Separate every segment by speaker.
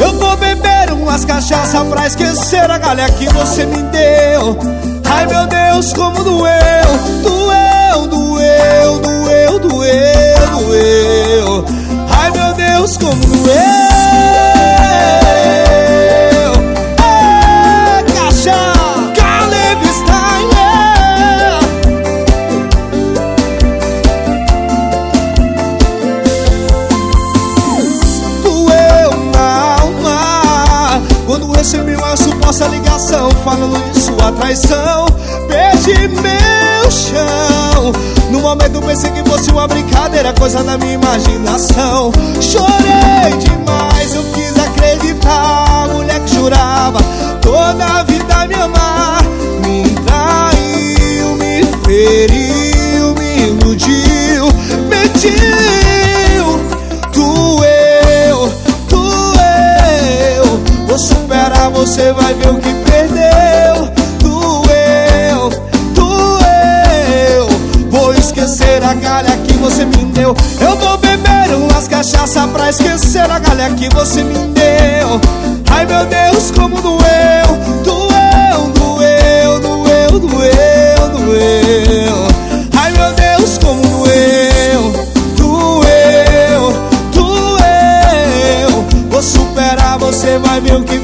Speaker 1: Eu vou beber umas cachaça pra esquecer a galha que você me deu. Ai meu Deus, como doeu Doeu, doeu, doeu, doeu, doeu. Ai meu Deus, como doeu recebi uma suposta ligação Falando de sua traição. Perdi meu chão. No momento pensei que fosse uma brincadeira Coisa da minha imaginação. Chorei demais, eu quis acreditar. Mulher que jurava toda a vida me amar. Me traiu, me feriu, você vai ver o que perdeu. Doeu, doeu Vou esquecer a galha que você me deu. Eu vou beber umas cachaça pra esquecer a galha que você me deu. Ai meu Deus, como doeu. Doeu, doeu, doeu, doeu, doeu. Ai meu Deus, como doeu. Doeu, doeu. Vou superar, você vai ver o que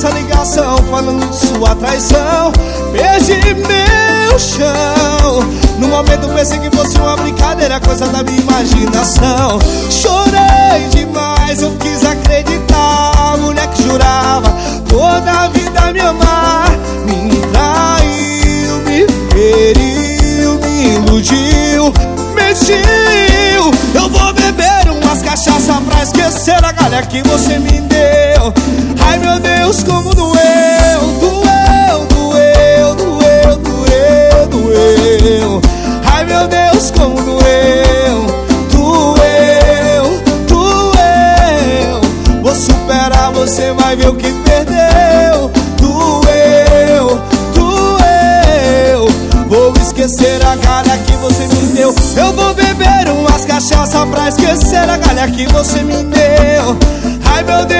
Speaker 1: suposta ligação Falando de sua traição. Perdi meu chão. No momento pensei que fosse uma brincadeira Coisa da minha imaginação. Chorei demais, eu quis acreditar. Mulher que jurava toda a vida me amar. Me traiu, me feriu, me iludiu Mentiu. Eu vou beber umas cachaça pra esquecer a galha que você me deu Ai meu Deus, como doeu, doeu, doeu, doeu, doeu, doeu. Ai meu Deus, como doeu, doeu, doeu. Vou superar, você vai ver o que perdeu. Doeu, doeu. Vou esquecer a galha que você me deu. Eu vou beber umas cachaça pra esquecer a galha que você me deu. Ai meu Deus,